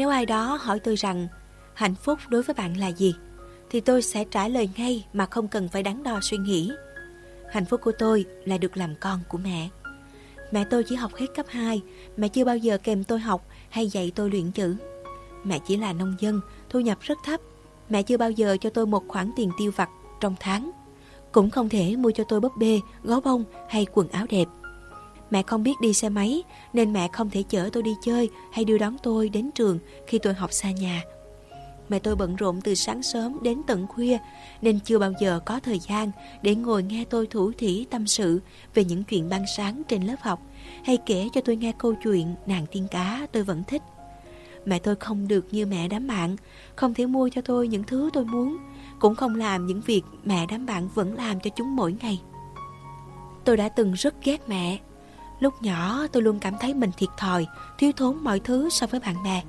Nếu ai đó hỏi tôi rằng hạnh phúc đối với bạn là gì, thì tôi sẽ trả lời ngay mà không cần phải đắn đo suy nghĩ. Hạnh phúc của tôi là được làm con của mẹ. Mẹ tôi chỉ học hết cấp 2, mẹ chưa bao giờ kèm tôi học hay dạy tôi luyện chữ. Mẹ chỉ là nông dân, thu nhập rất thấp. Mẹ chưa bao giờ cho tôi một khoản tiền tiêu vặt trong tháng. Cũng không thể mua cho tôi búp bê, gấu bông hay quần áo đẹp. Mẹ không biết đi xe máy nên mẹ không thể chở tôi đi chơi hay đưa đón tôi đến trường khi tôi học xa nhà. Mẹ tôi bận rộn từ sáng sớm đến tận khuya nên chưa bao giờ có thời gian để ngồi nghe tôi thủ thỉ tâm sự về những chuyện ban sáng trên lớp học hay kể cho tôi nghe câu chuyện nàng tiên cá tôi vẫn thích. Mẹ tôi không được như mẹ đám bạn, không thể mua cho tôi những thứ tôi muốn, cũng không làm những việc mẹ đám bạn vẫn làm cho chúng mỗi ngày. Tôi đã từng rất ghét mẹ. Lúc nhỏ tôi luôn cảm thấy mình thiệt thòi, thiếu thốn mọi thứ so với bạn bè.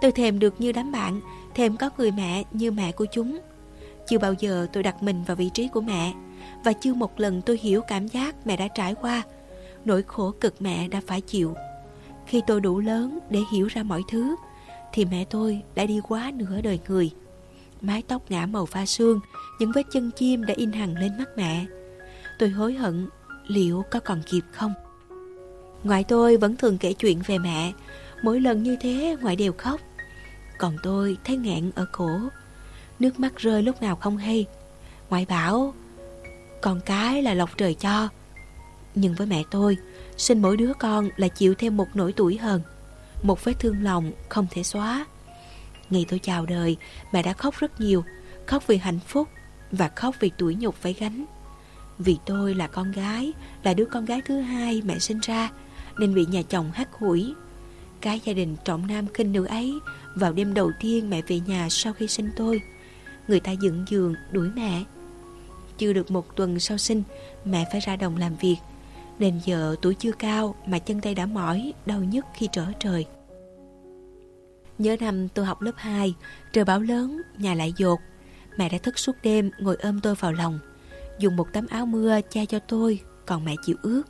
Tôi thèm được như đám bạn, thèm có người mẹ như mẹ của chúng. Chưa bao giờ tôi đặt mình vào vị trí của mẹ, và chưa một lần tôi hiểu cảm giác mẹ đã trải qua, nỗi khổ cực mẹ đã phải chịu. Khi tôi đủ lớn để hiểu ra mọi thứ, thì mẹ tôi đã đi quá nửa đời người. Mái tóc ngã màu pha sương, những vết chân chim đã in hằn lên mắt mẹ. Tôi hối hận, liệu có còn kịp không? Ngoại tôi vẫn thường kể chuyện về mẹ, mỗi lần như thế ngoại đều khóc. Còn tôi thấy nghẹn ở cổ, nước mắt rơi lúc nào không hay. Ngoại bảo, con cái là lộc trời cho. Nhưng với mẹ tôi, sinh mỗi đứa con là chịu thêm một nỗi tuổi hờn một vết thương lòng không thể xóa. Ngày tôi chào đời, mẹ đã khóc rất nhiều, khóc vì hạnh phúc và khóc vì tuổi nhục phải gánh. Vì tôi là con gái, là đứa con gái thứ hai mẹ sinh ra, nên bị nhà chồng hắt hủi. Cái gia đình trọng nam khinh nữ ấy, vào đêm đầu tiên mẹ về nhà sau khi sinh tôi, người ta dựng giường đuổi mẹ. Chưa được một tuần sau sinh, mẹ phải ra đồng làm việc. Nên giờ tuổi chưa cao mà chân tay đã mỏi, đau nhức khi trở trời. Nhớ năm tôi học lớp 2, trời bão lớn, nhà lại dột. Mẹ đã thức suốt đêm ngồi ôm tôi vào lòng, dùng một tấm áo mưa che cho tôi, còn mẹ chịu ướt.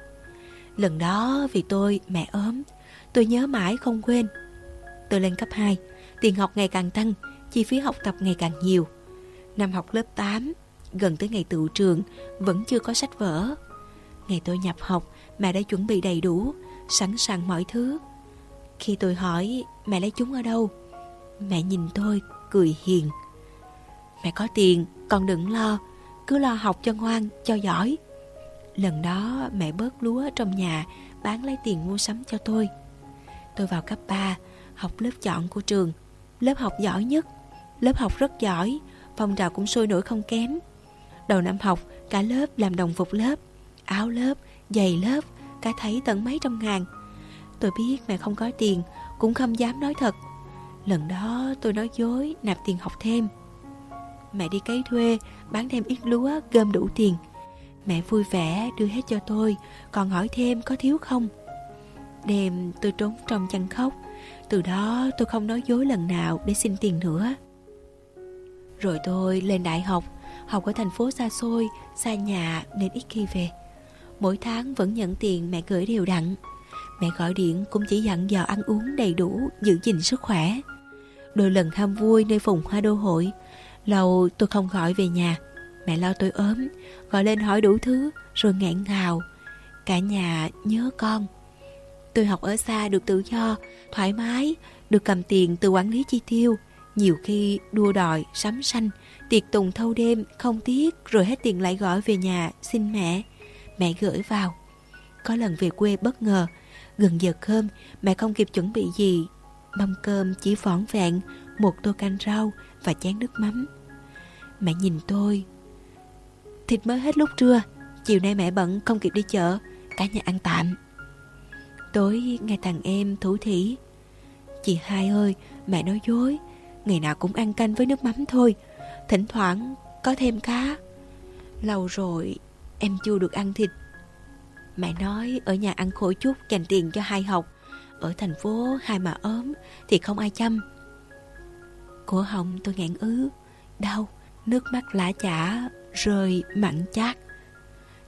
Lần đó vì tôi mẹ ốm, tôi nhớ mãi không quên. Tôi lên cấp 2, tiền học ngày càng tăng, chi phí học tập ngày càng nhiều. Năm học lớp 8, gần tới ngày tự trường, vẫn chưa có sách vở, Ngày tôi nhập học, mẹ đã chuẩn bị đầy đủ, sẵn sàng mọi thứ. Khi tôi hỏi mẹ lấy chúng ở đâu, mẹ nhìn tôi, cười hiền. Mẹ có tiền, con đừng lo, cứ lo học cho ngoan, cho giỏi. Lần đó mẹ bớt lúa trong nhà, bán lấy tiền mua sắm cho tôi. Tôi vào cấp 3, học lớp chọn của trường, lớp học giỏi nhất, lớp học rất giỏi, phong trào cũng sôi nổi không kém. Đầu năm học, cả lớp làm đồng phục lớp áo lớp, giày lớp, cả thấy tận mấy trăm ngàn. Tôi biết mẹ không có tiền, cũng không dám nói thật. Lần đó tôi nói dối, nạp tiền học thêm. Mẹ đi cấy thuê, bán thêm ít lúa, gom đủ tiền. Mẹ vui vẻ đưa hết cho tôi, còn hỏi thêm có thiếu không. Đêm tôi trốn trong chăn khóc, từ đó tôi không nói dối lần nào để xin tiền nữa. Rồi tôi lên đại học, học ở thành phố xa xôi, xa nhà nên ít khi về. Mỗi tháng vẫn nhận tiền mẹ gửi đều đặn Mẹ gọi điện cũng chỉ dặn dò ăn uống đầy đủ Giữ gìn sức khỏe Đôi lần ham vui nơi vùng hoa đô hội Lâu tôi không gọi về nhà Mẹ lo tôi ốm Gọi lên hỏi đủ thứ Rồi ngạn ngào Cả nhà nhớ con Tôi học ở xa được tự do Thoải mái Được cầm tiền từ quản lý chi tiêu Nhiều khi đua đòi, sắm sanh Tiệc tùng thâu đêm, không tiếc Rồi hết tiền lại gọi về nhà Xin mẹ mẹ gửi vào. Có lần về quê bất ngờ, gần giờ cơm mẹ không kịp chuẩn bị gì. Mâm cơm chỉ vỏn vẹn một tô canh rau và chén nước mắm. Mẹ nhìn tôi. Thịt mới hết lúc trưa, chiều nay mẹ bận không kịp đi chợ, cả nhà ăn tạm. Tối nghe thằng em thủ thỉ. Chị hai ơi, mẹ nói dối, ngày nào cũng ăn canh với nước mắm thôi, thỉnh thoảng có thêm cá. Lâu rồi Em chưa được ăn thịt. Mẹ nói ở nhà ăn khổ chút dành tiền cho hai học. Ở thành phố hai mà ốm Thì không ai chăm. Cổ họng tôi ngạn ứ. Đau Nước mắt lã chả. Rơi mặn chát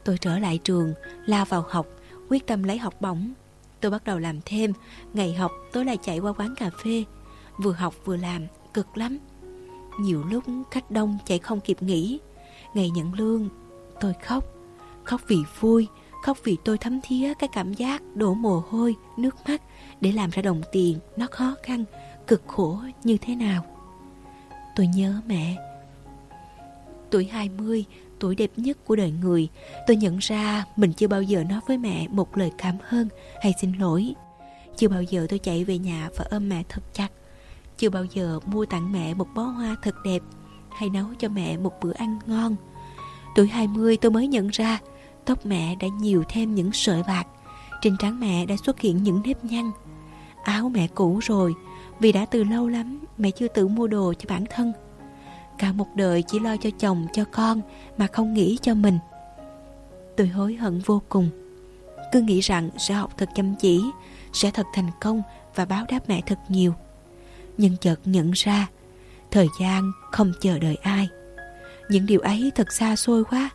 Tôi trở lại trường la vào học Quyết tâm lấy học bổng Tôi bắt đầu làm thêm Ngày học tôi lại chạy qua quán cà phê vừa học vừa làm, cực lắm. Nhiều lúc khách đông chạy không kịp nghỉ. Ngày nhận lương, tôi khóc. Khóc vì vui, khóc vì tôi thấm thía cái cảm giác đổ mồ hôi, nước mắt để làm ra đồng tiền nó khó khăn, cực khổ như thế nào. Tôi nhớ mẹ. Tuổi 20, tuổi đẹp nhất của đời người, tôi nhận ra mình chưa bao giờ nói với mẹ một lời cảm ơn hay xin lỗi. Chưa bao giờ tôi chạy về nhà và ôm mẹ thật chặt. Chưa bao giờ mua tặng mẹ một bó hoa thật đẹp hay nấu cho mẹ một bữa ăn ngon. Tuổi 20 tôi mới nhận ra tóc mẹ đã nhiều thêm những sợi bạc. Trên trán mẹ đã xuất hiện những nếp nhăn. Áo mẹ cũ rồi vì đã từ lâu lắm mẹ chưa tự mua đồ cho bản thân. Cả một đời chỉ lo cho chồng cho con mà không nghĩ cho mình. Tôi hối hận vô cùng. Cứ nghĩ rằng sẽ học thật chăm chỉ, sẽ thật thành công và báo đáp mẹ thật nhiều. Nhưng chợt nhận ra, thời gian không chờ đợi ai. Những điều ấy thật xa xôi quá.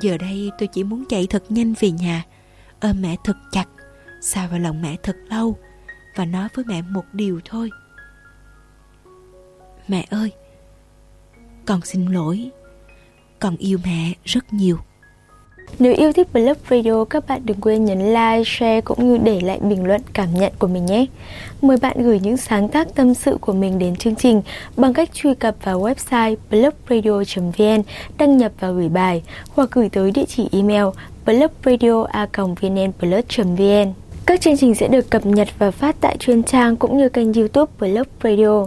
Giờ đây tôi chỉ muốn chạy thật nhanh về nhà, ôm mẹ thật chặt, xa vào lòng mẹ thật lâu và nói với mẹ một điều thôi. Mẹ ơi, con xin lỗi, con yêu mẹ rất nhiều. Nếu yêu thích Blog Radio, các bạn đừng quên nhấn like, share cũng như để lại bình luận cảm nhận của mình nhé. Mời bạn gửi những sáng tác tâm sự của mình đến chương trình bằng cách truy cập vào website blogradio.vn, đăng nhập và gửi bài hoặc gửi tới địa chỉ email blogradio.vnplus.vn. Các chương trình sẽ được cập nhật và phát tại chuyên trang cũng như kênh youtube Blog Radio.